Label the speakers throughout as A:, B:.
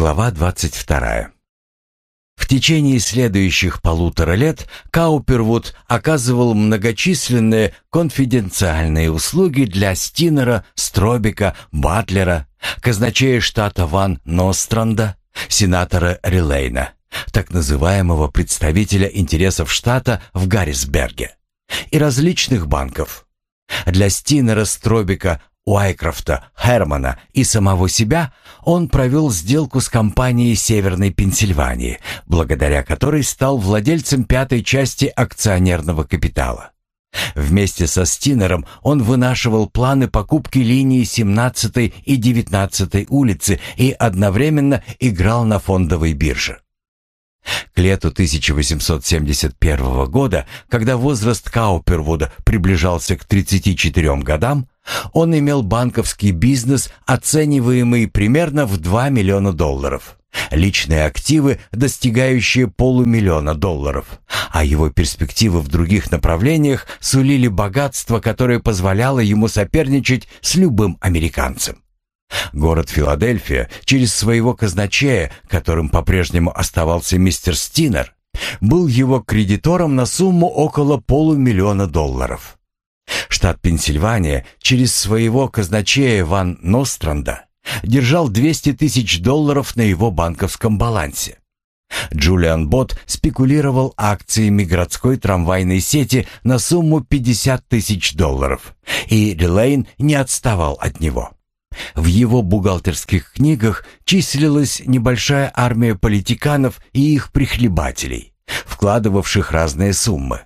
A: Глава 22. В течение следующих полутора лет Каупервуд оказывал многочисленные конфиденциальные услуги для Стинера, Стробика, Батлера, казначея штата Ван Ностранда, сенатора Рилейна, так называемого представителя интересов штата в Гаррисберге, и различных банков. Для Стинера, Стробика, Уайкрофта, Хермана и самого себя он провел сделку с компанией Северной Пенсильвании, благодаря которой стал владельцем пятой части акционерного капитала. Вместе со Стинером он вынашивал планы покупки линии 17 и 19 улицы и одновременно играл на фондовой бирже. К лету 1871 года, когда возраст Каупервуда приближался к 34 годам, он имел банковский бизнес, оцениваемый примерно в 2 миллиона долларов, личные активы, достигающие полумиллиона долларов, а его перспективы в других направлениях сулили богатство, которое позволяло ему соперничать с любым американцем. Город Филадельфия через своего казначея, которым по-прежнему оставался мистер Стинер, был его кредитором на сумму около полумиллиона долларов. Штат Пенсильвания через своего казначея Ван Ностранда держал 200 тысяч долларов на его банковском балансе. Джулиан Бот спекулировал акциями городской трамвайной сети на сумму 50 тысяч долларов, и Релейн не отставал от него. В его бухгалтерских книгах числилась небольшая армия политиканов и их прихлебателей, вкладывавших разные суммы.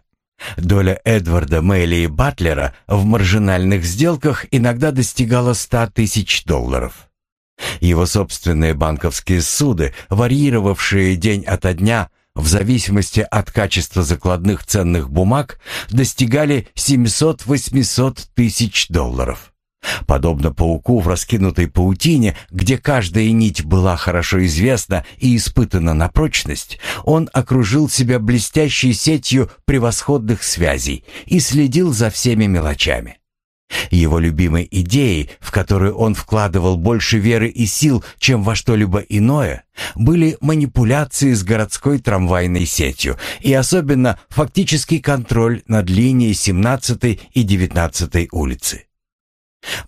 A: Доля Эдварда Мэйли и Батлера в маржинальных сделках иногда достигала 100 тысяч долларов. Его собственные банковские суды, варьировавшие день ото дня в зависимости от качества закладных ценных бумаг, достигали 700-800 тысяч долларов. Подобно пауку в раскинутой паутине, где каждая нить была хорошо известна и испытана на прочность, он окружил себя блестящей сетью превосходных связей и следил за всеми мелочами. Его любимой идеей, в которую он вкладывал больше веры и сил, чем во что-либо иное, были манипуляции с городской трамвайной сетью и особенно фактический контроль над линией 17 и 19 улицы.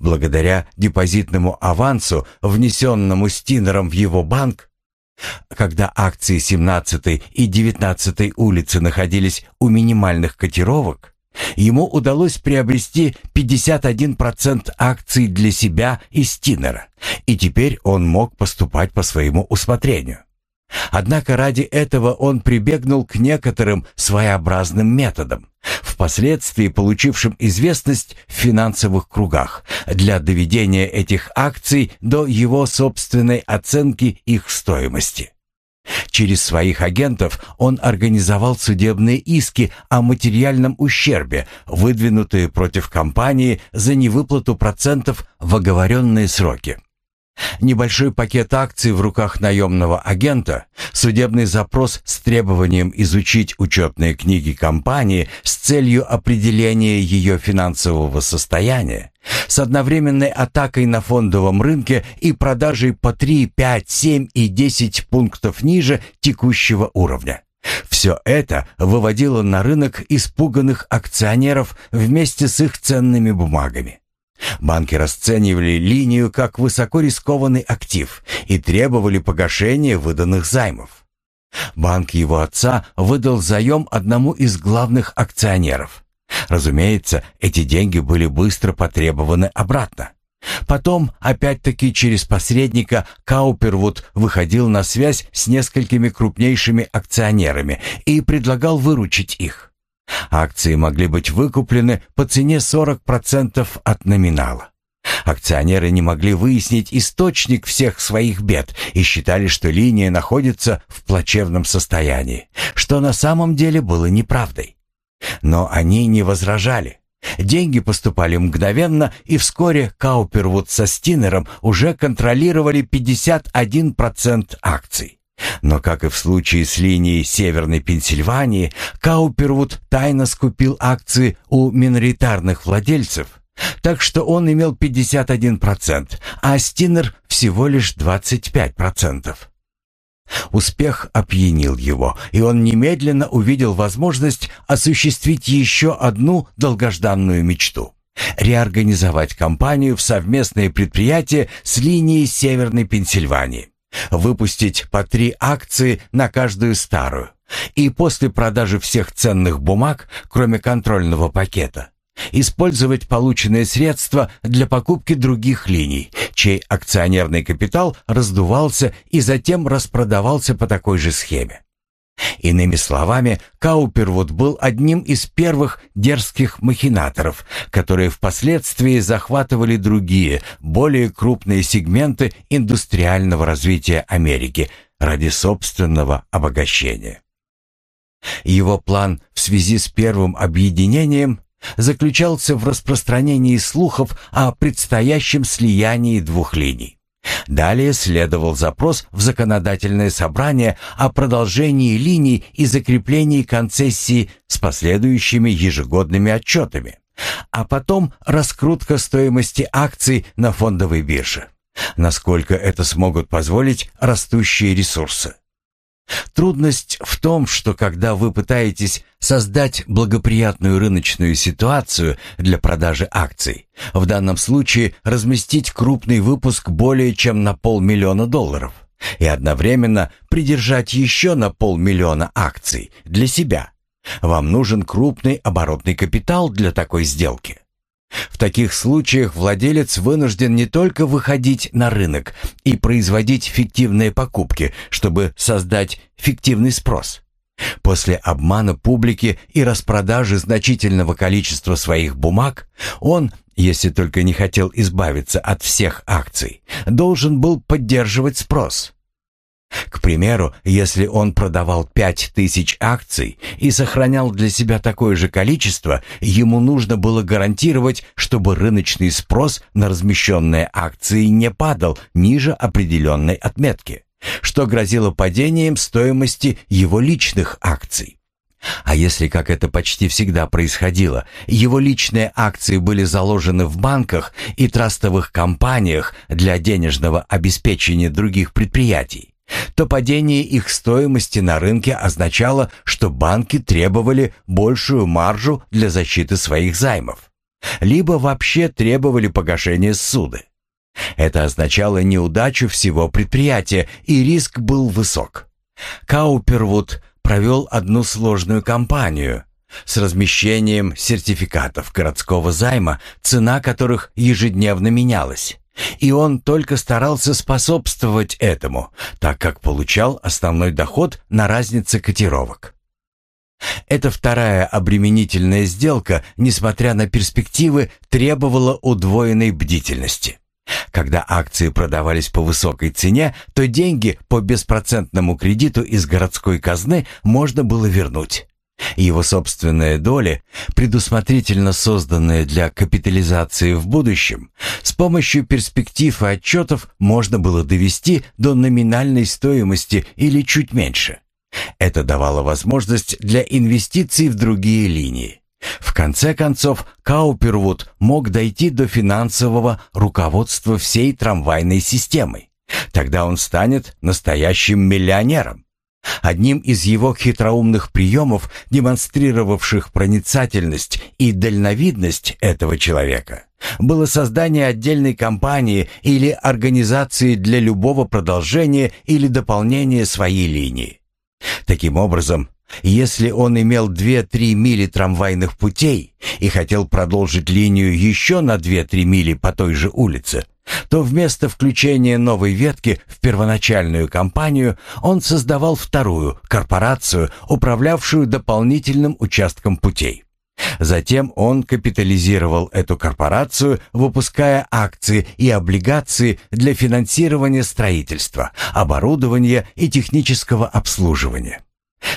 A: Благодаря депозитному авансу, внесенному Стинером в его банк, когда акции 17 и 19 улицы находились у минимальных котировок, ему удалось приобрести 51% акций для себя и Стинера, и теперь он мог поступать по своему усмотрению. Однако ради этого он прибегнул к некоторым своеобразным методам, впоследствии получившим известность в финансовых кругах, для доведения этих акций до его собственной оценки их стоимости. Через своих агентов он организовал судебные иски о материальном ущербе, выдвинутые против компании за невыплату процентов в оговоренные сроки. Небольшой пакет акций в руках наемного агента, судебный запрос с требованием изучить учетные книги компании с целью определения ее финансового состояния, с одновременной атакой на фондовом рынке и продажей по 3, 5, 7 и 10 пунктов ниже текущего уровня. Все это выводило на рынок испуганных акционеров вместе с их ценными бумагами. Банки расценивали линию как высоко рискованный актив и требовали погашения выданных займов. Банк его отца выдал заем одному из главных акционеров. Разумеется, эти деньги были быстро потребованы обратно. Потом, опять-таки через посредника, Каупервуд выходил на связь с несколькими крупнейшими акционерами и предлагал выручить их. Акции могли быть выкуплены по цене 40% от номинала. Акционеры не могли выяснить источник всех своих бед и считали, что линия находится в плачевном состоянии, что на самом деле было неправдой. Но они не возражали. Деньги поступали мгновенно, и вскоре Каупервуд со Стинером уже контролировали 51% акций. Но, как и в случае с линией Северной Пенсильвании, Каупервуд тайно скупил акции у миноритарных владельцев, так что он имел 51%, а Стинер всего лишь 25%. Успех опьянил его, и он немедленно увидел возможность осуществить еще одну долгожданную мечту – реорганизовать компанию в совместное предприятие с линией Северной Пенсильвании, выпустить по три акции на каждую старую, и после продажи всех ценных бумаг, кроме контрольного пакета, использовать полученные средства для покупки других линий, чей акционерный капитал раздувался и затем распродавался по такой же схеме. Иными словами, Каупервуд был одним из первых дерзких махинаторов, которые впоследствии захватывали другие, более крупные сегменты индустриального развития Америки ради собственного обогащения. Его план в связи с первым объединением заключался в распространении слухов о предстоящем слиянии двух линий. Далее следовал запрос в законодательное собрание о продолжении линий и закреплении концессии с последующими ежегодными отчетами, а потом раскрутка стоимости акций на фондовой бирже, насколько это смогут позволить растущие ресурсы. Трудность в том, что когда вы пытаетесь создать благоприятную рыночную ситуацию для продажи акций, в данном случае разместить крупный выпуск более чем на полмиллиона долларов, и одновременно придержать еще на полмиллиона акций для себя, вам нужен крупный оборотный капитал для такой сделки. В таких случаях владелец вынужден не только выходить на рынок и производить фиктивные покупки, чтобы создать фиктивный спрос. После обмана публики и распродажи значительного количества своих бумаг, он, если только не хотел избавиться от всех акций, должен был поддерживать спрос. К примеру, если он продавал 5000 акций и сохранял для себя такое же количество, ему нужно было гарантировать, чтобы рыночный спрос на размещенные акции не падал ниже определенной отметки, что грозило падением стоимости его личных акций. А если, как это почти всегда происходило, его личные акции были заложены в банках и трастовых компаниях для денежного обеспечения других предприятий, то падение их стоимости на рынке означало, что банки требовали большую маржу для защиты своих займов, либо вообще требовали погашения ссуды. Это означало неудачу всего предприятия, и риск был высок. Каупервуд провел одну сложную кампанию с размещением сертификатов городского займа, цена которых ежедневно менялась. И он только старался способствовать этому, так как получал основной доход на разнице котировок. Эта вторая обременительная сделка, несмотря на перспективы, требовала удвоенной бдительности. Когда акции продавались по высокой цене, то деньги по беспроцентному кредиту из городской казны можно было вернуть. Его собственные доли, предусмотрительно созданные для капитализации в будущем, с помощью перспектив и отчетов можно было довести до номинальной стоимости или чуть меньше. Это давало возможность для инвестиций в другие линии. В конце концов, Каупервуд мог дойти до финансового руководства всей трамвайной системой. Тогда он станет настоящим миллионером. Одним из его хитроумных приемов, демонстрировавших проницательность и дальновидность этого человека, было создание отдельной компании или организации для любого продолжения или дополнения своей линии. Таким образом, если он имел 2-3 мили трамвайных путей и хотел продолжить линию еще на 2-3 мили по той же улице, то вместо включения новой ветки в первоначальную компанию он создавал вторую корпорацию, управлявшую дополнительным участком путей. Затем он капитализировал эту корпорацию, выпуская акции и облигации для финансирования строительства, оборудования и технического обслуживания.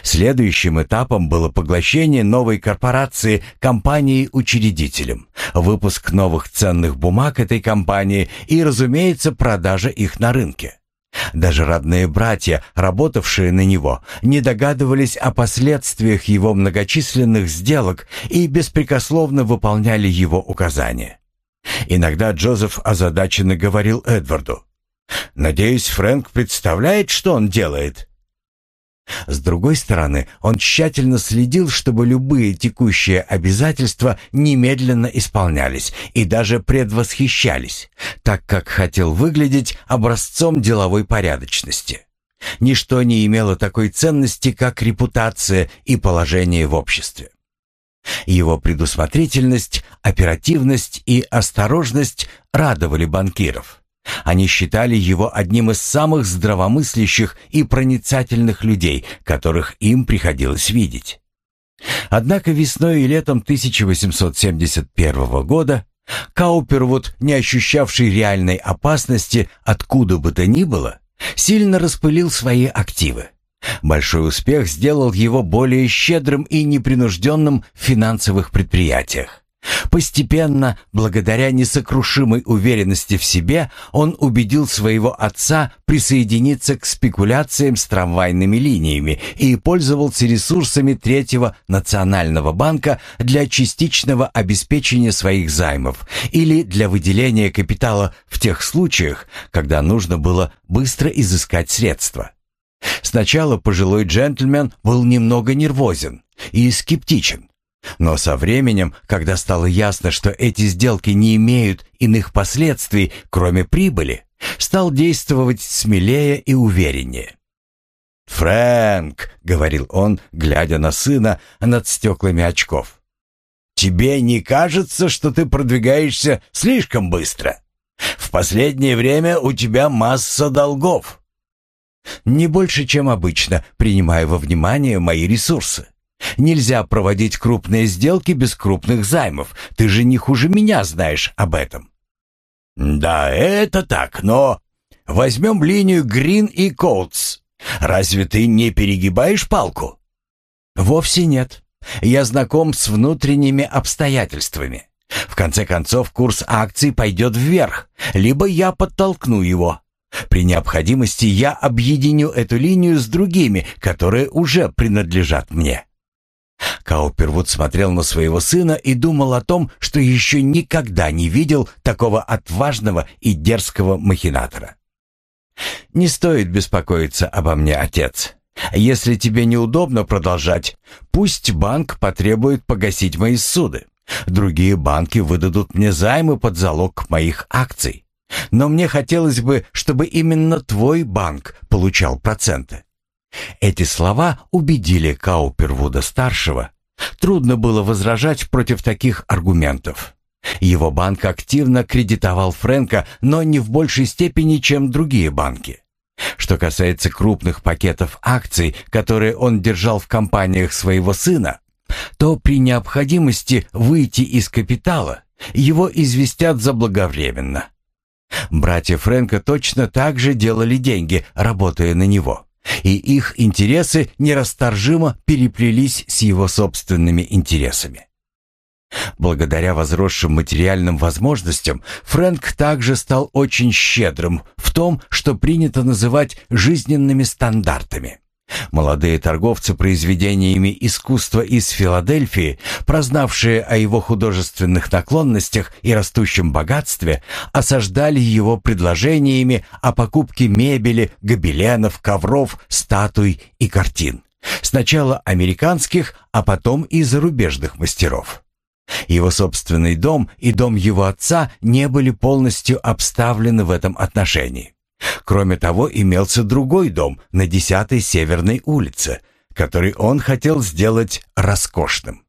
A: Следующим этапом было поглощение новой корпорации компанией-учредителем, выпуск новых ценных бумаг этой компании и, разумеется, продажа их на рынке. Даже родные братья, работавшие на него, не догадывались о последствиях его многочисленных сделок и беспрекословно выполняли его указания. Иногда Джозеф озадаченно говорил Эдварду, Надеюсь, Фрэнк представляет, что он делает?» С другой стороны, он тщательно следил, чтобы любые текущие обязательства немедленно исполнялись и даже предвосхищались, так как хотел выглядеть образцом деловой порядочности. Ничто не имело такой ценности, как репутация и положение в обществе. Его предусмотрительность, оперативность и осторожность радовали банкиров. Они считали его одним из самых здравомыслящих и проницательных людей, которых им приходилось видеть. Однако весной и летом 1871 года Каупервуд, не ощущавший реальной опасности откуда бы то ни было, сильно распылил свои активы. Большой успех сделал его более щедрым и непринужденным в финансовых предприятиях. Постепенно, благодаря несокрушимой уверенности в себе, он убедил своего отца присоединиться к спекуляциям с трамвайными линиями и пользовался ресурсами Третьего национального банка для частичного обеспечения своих займов или для выделения капитала в тех случаях, когда нужно было быстро изыскать средства. Сначала пожилой джентльмен был немного нервозен и скептичен. Но со временем, когда стало ясно, что эти сделки не имеют иных последствий, кроме прибыли, стал действовать смелее и увереннее. «Фрэнк», — говорил он, глядя на сына над стеклами очков, «тебе не кажется, что ты продвигаешься слишком быстро? В последнее время у тебя масса долгов». «Не больше, чем обычно, принимая во внимание мои ресурсы. Нельзя проводить крупные сделки без крупных займов. Ты же не хуже меня знаешь об этом. Да, это так, но возьмем линию Грин и Коутс. Разве ты не перегибаешь палку? Вовсе нет. Я знаком с внутренними обстоятельствами. В конце концов, курс акций пойдет вверх, либо я подтолкну его. При необходимости я объединю эту линию с другими, которые уже принадлежат мне. Каупервуд смотрел на своего сына и думал о том, что еще никогда не видел такого отважного и дерзкого махинатора. «Не стоит беспокоиться обо мне, отец. Если тебе неудобно продолжать, пусть банк потребует погасить мои суды. Другие банки выдадут мне займы под залог моих акций. Но мне хотелось бы, чтобы именно твой банк получал проценты. Эти слова убедили Каупервуда-старшего. Трудно было возражать против таких аргументов. Его банк активно кредитовал Фрэнка, но не в большей степени, чем другие банки. Что касается крупных пакетов акций, которые он держал в компаниях своего сына, то при необходимости выйти из капитала его известят заблаговременно. Братья Фрэнка точно так же делали деньги, работая на него и их интересы нерасторжимо переплелись с его собственными интересами. Благодаря возросшим материальным возможностям, Фрэнк также стал очень щедрым в том, что принято называть жизненными стандартами. Молодые торговцы произведениями искусства из Филадельфии, прознавшие о его художественных наклонностях и растущем богатстве, осаждали его предложениями о покупке мебели, гобеленов, ковров, статуй и картин. Сначала американских, а потом и зарубежных мастеров. Его собственный дом и дом его отца не были полностью обставлены в этом отношении. Кроме того, имелся другой дом на 10-й Северной улице, который он хотел сделать роскошным.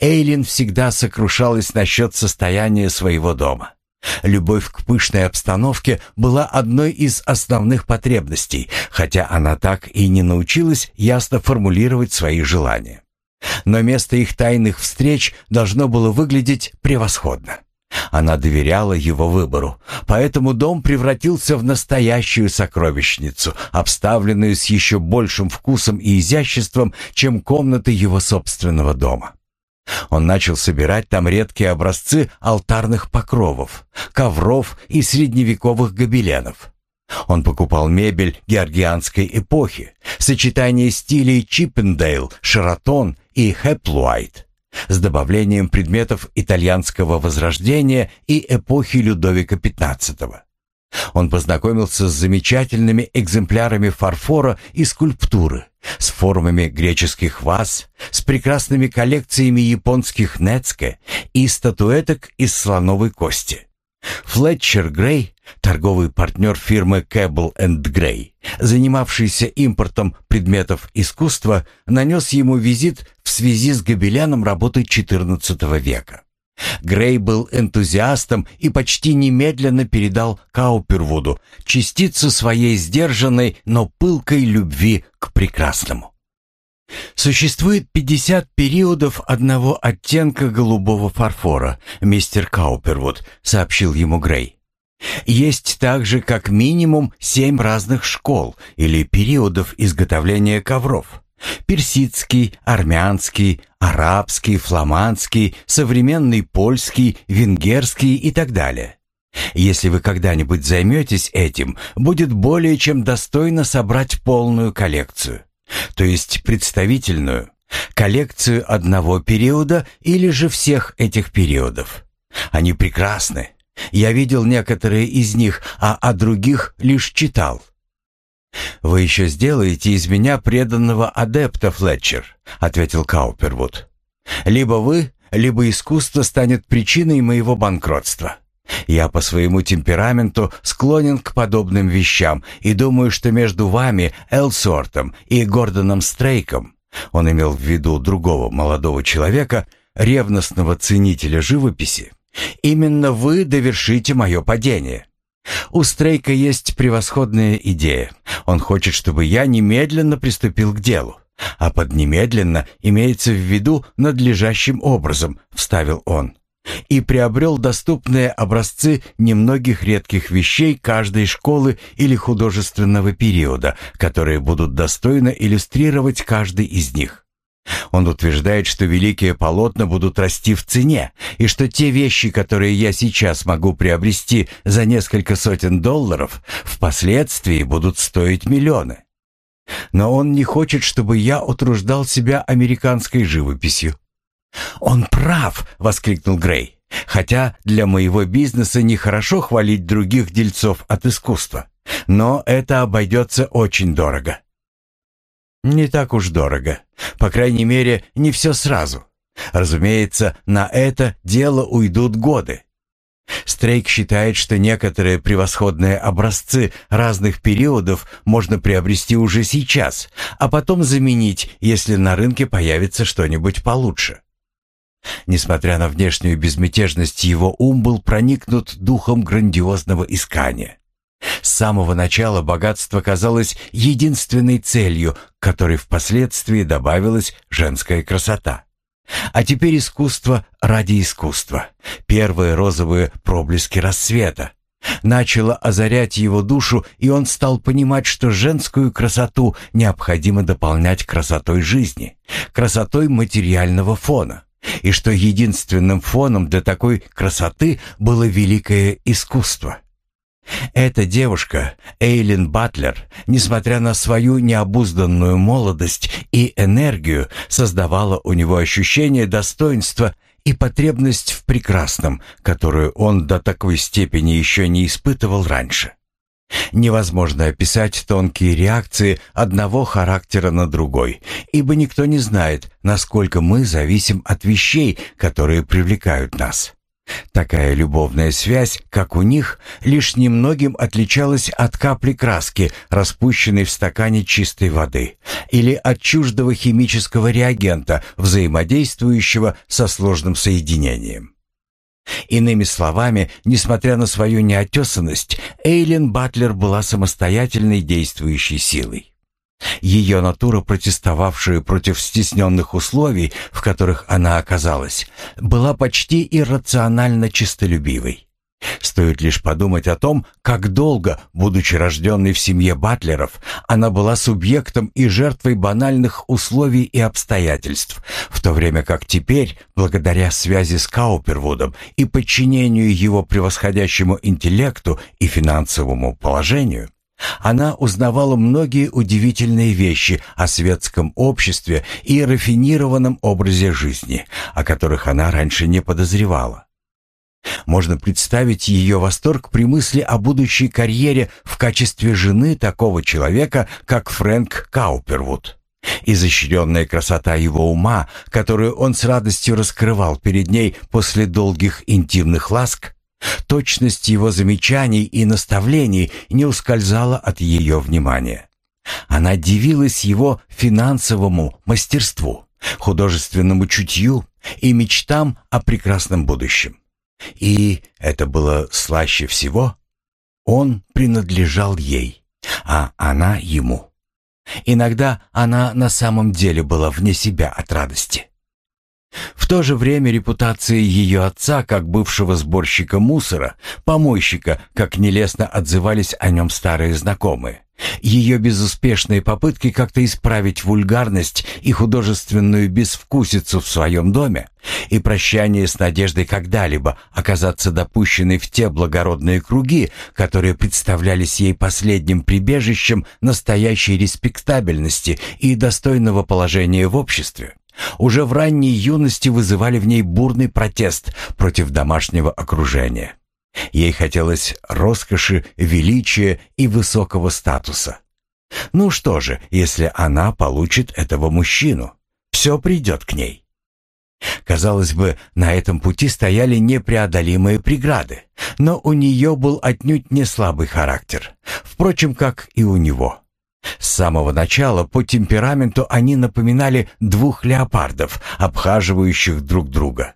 A: Эйлин всегда сокрушалась насчет состояния своего дома. Любовь к пышной обстановке была одной из основных потребностей, хотя она так и не научилась ясно формулировать свои желания. Но место их тайных встреч должно было выглядеть превосходно. Она доверяла его выбору, поэтому дом превратился в настоящую сокровищницу, обставленную с еще большим вкусом и изяществом, чем комнаты его собственного дома. Он начал собирать там редкие образцы алтарных покровов, ковров и средневековых гобеленов. Он покупал мебель георгианской эпохи, сочетание стилей Чиппендейл, Шератон и Хэплуайт с добавлением предметов итальянского возрождения и эпохи Людовика XV. Он познакомился с замечательными экземплярами фарфора и скульптуры, с формами греческих ваз, с прекрасными коллекциями японских нецке и статуэток из слоновой кости. Флетчер Грей, торговый партнер фирмы Кэббл энд Грей, занимавшийся импортом предметов искусства, нанес ему визит в связи с гобеляном работы XIV века. Грей был энтузиастом и почти немедленно передал Каупервуду частицу своей сдержанной, но пылкой любви к прекрасному. Существует 50 периодов одного оттенка голубого фарфора, мистер Каупервуд, сообщил ему Грей. Есть также как минимум семь разных школ или периодов изготовления ковров. Персидский, армянский, арабский, фламандский, современный польский, венгерский и так далее. Если вы когда-нибудь займетесь этим, будет более чем достойно собрать полную коллекцию то есть представительную, коллекцию одного периода или же всех этих периодов. Они прекрасны. Я видел некоторые из них, а о других лишь читал. «Вы еще сделаете из меня преданного адепта, Флетчер», — ответил Каупервуд. «Либо вы, либо искусство станет причиной моего банкротства. Я по своему темпераменту склонен к подобным вещам и думаю, что между вами, Элсортом и Гордоном Стрейком, он имел в виду другого молодого человека, ревностного ценителя живописи, именно вы довершите мое падение. У Стрейка есть превосходная идея. Он хочет, чтобы я немедленно приступил к делу. А под «немедленно» имеется в виду надлежащим образом, вставил он и приобрел доступные образцы немногих редких вещей каждой школы или художественного периода, которые будут достойно иллюстрировать каждый из них. Он утверждает, что великие полотна будут расти в цене, и что те вещи, которые я сейчас могу приобрести за несколько сотен долларов, впоследствии будут стоить миллионы. Но он не хочет, чтобы я утруждал себя американской живописью. «Он прав!» — воскликнул Грей. «Хотя для моего бизнеса нехорошо хвалить других дельцов от искусства. Но это обойдется очень дорого». «Не так уж дорого. По крайней мере, не все сразу. Разумеется, на это дело уйдут годы. Стрейк считает, что некоторые превосходные образцы разных периодов можно приобрести уже сейчас, а потом заменить, если на рынке появится что-нибудь получше. Несмотря на внешнюю безмятежность, его ум был проникнут духом грандиозного искания. С самого начала богатство казалось единственной целью, к которой впоследствии добавилась женская красота. А теперь искусство ради искусства, первые розовые проблески рассвета, начало озарять его душу, и он стал понимать, что женскую красоту необходимо дополнять красотой жизни, красотой материального фона и что единственным фоном для такой красоты было великое искусство. Эта девушка, Эйлин Батлер, несмотря на свою необузданную молодость и энергию, создавала у него ощущение достоинства и потребность в прекрасном, которую он до такой степени еще не испытывал раньше. Невозможно описать тонкие реакции одного характера на другой, ибо никто не знает, насколько мы зависим от вещей, которые привлекают нас. Такая любовная связь, как у них, лишь немногим отличалась от капли краски, распущенной в стакане чистой воды, или от чуждого химического реагента, взаимодействующего со сложным соединением. Иными словами, несмотря на свою неотесанность, Эйлин Батлер была самостоятельной действующей силой. Ее натура, протестовавшая против стесненных условий, в которых она оказалась, была почти иррационально чистолюбивой. Стоит лишь подумать о том, как долго, будучи рожденной в семье Батлеров, она была субъектом и жертвой банальных условий и обстоятельств, в то время как теперь, благодаря связи с Каупервудом и подчинению его превосходящему интеллекту и финансовому положению, она узнавала многие удивительные вещи о светском обществе и рафинированном образе жизни, о которых она раньше не подозревала. Можно представить ее восторг при мысли о будущей карьере в качестве жены такого человека, как Фрэнк Каупервуд. Изощренная красота его ума, которую он с радостью раскрывал перед ней после долгих интимных ласк, точность его замечаний и наставлений не ускользала от ее внимания. Она дивилась его финансовому мастерству, художественному чутью и мечтам о прекрасном будущем. И это было слаще всего. Он принадлежал ей, а она ему. Иногда она на самом деле была вне себя от радости. В то же время репутация ее отца, как бывшего сборщика мусора, помойщика, как нелестно отзывались о нем старые знакомые, ее безуспешные попытки как-то исправить вульгарность и художественную безвкусицу в своем доме и прощание с надеждой когда-либо оказаться допущенной в те благородные круги, которые представлялись ей последним прибежищем настоящей респектабельности и достойного положения в обществе, уже в ранней юности вызывали в ней бурный протест против домашнего окружения. Ей хотелось роскоши, величия и высокого статуса. Ну что же, если она получит этого мужчину? Все придет к ней. Казалось бы, на этом пути стояли непреодолимые преграды, но у нее был отнюдь не слабый характер, впрочем, как и у него. С самого начала по темпераменту они напоминали двух леопардов, обхаживающих друг друга.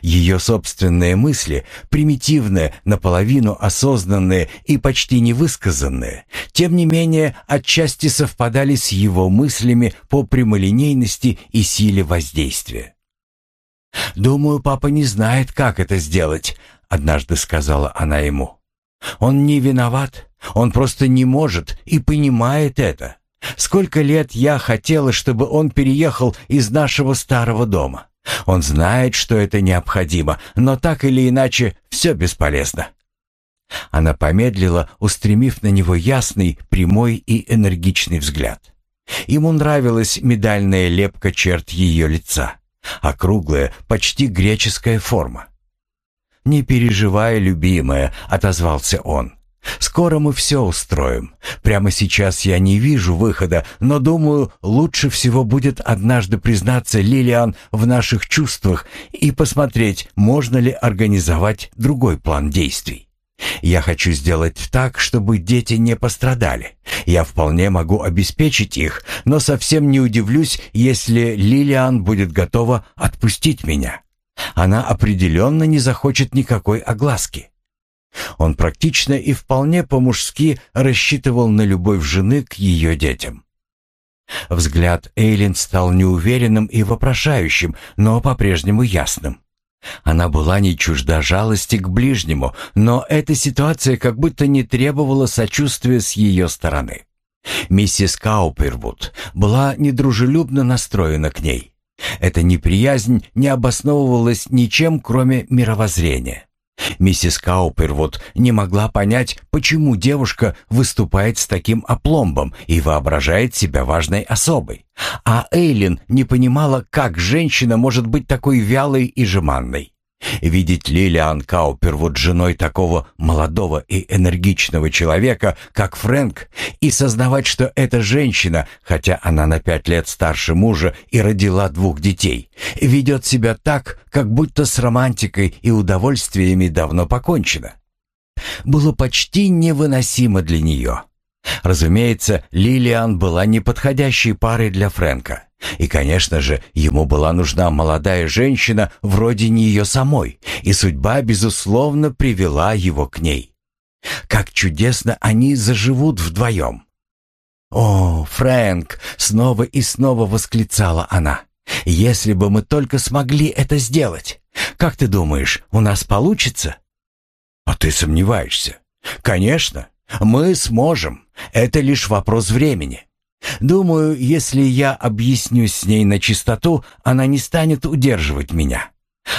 A: Ее собственные мысли, примитивные, наполовину осознанные и почти невысказанные, тем не менее отчасти совпадали с его мыслями по прямолинейности и силе воздействия. «Думаю, папа не знает, как это сделать», — однажды сказала она ему. «Он не виноват, он просто не может и понимает это. Сколько лет я хотела, чтобы он переехал из нашего старого дома. Он знает, что это необходимо, но так или иначе все бесполезно. Она помедлила, устремив на него ясный, прямой и энергичный взгляд. Ему нравилась медальная лепка черт ее лица, округлая, почти греческая форма. «Не переживай, любимая», — отозвался он. Скоро мы все устроим. Прямо сейчас я не вижу выхода, но думаю, лучше всего будет однажды признаться Лилиан в наших чувствах и посмотреть, можно ли организовать другой план действий. Я хочу сделать так, чтобы дети не пострадали. Я вполне могу обеспечить их, но совсем не удивлюсь, если Лилиан будет готова отпустить меня. Она определенно не захочет никакой огласки. Он практично и вполне по-мужски рассчитывал на любовь жены к ее детям. Взгляд Эйлин стал неуверенным и вопрошающим, но по-прежнему ясным. Она была не чужда жалости к ближнему, но эта ситуация как будто не требовала сочувствия с ее стороны. Миссис Каупервуд была недружелюбно настроена к ней. Эта неприязнь не обосновывалась ничем, кроме мировоззрения. Миссис Каупервуд не могла понять, почему девушка выступает с таким опломбом и воображает себя важной особой. А Эйлин не понимала, как женщина может быть такой вялой и жеманной. Видеть Лилиан Каупервуд женой такого молодого и энергичного человека, как Фрэнк, и сознавать, что эта женщина, хотя она на пять лет старше мужа и родила двух детей, ведет себя так, как будто с романтикой и удовольствиями давно покончено, было почти невыносимо для нее. Разумеется, Лилиан была неподходящей парой для Фрэнка. И, конечно же, ему была нужна молодая женщина вроде нее самой, и судьба, безусловно, привела его к ней. Как чудесно они заживут вдвоем. «О, Фрэнк!» — снова и снова восклицала она. «Если бы мы только смогли это сделать! Как ты думаешь, у нас получится?» «А ты сомневаешься?» «Конечно, мы сможем. Это лишь вопрос времени. Думаю, если я объяснюсь с ней на чистоту, она не станет удерживать меня.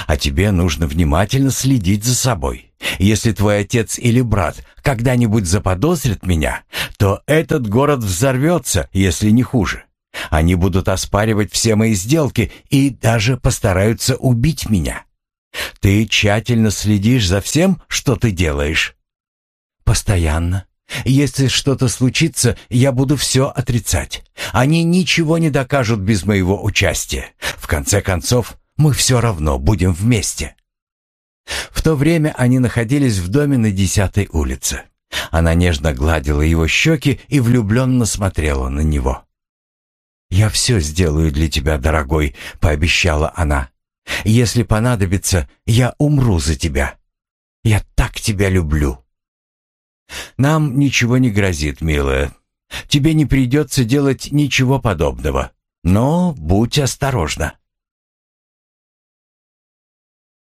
A: А тебе нужно внимательно следить за собой. Если твой отец или брат когда-нибудь заподозрят меня, то этот город взорвется, если не хуже. Они будут оспаривать все мои сделки и даже постараются убить меня. Ты тщательно следишь за всем, что ты делаешь?»
B: «Постоянно. Если что-то случится, я буду все отрицать. Они ничего не докажут без моего участия. В конце концов, мы все равно будем вместе».
A: В то время они находились в доме на десятой улице. Она нежно гладила его щеки и влюбленно смотрела на него.
B: «Я все сделаю для тебя, дорогой», — пообещала она. «Если понадобится, я умру за тебя. Я так тебя люблю».
A: «Нам ничего не грозит, милая. Тебе не придется делать ничего подобного. Но будь осторожна».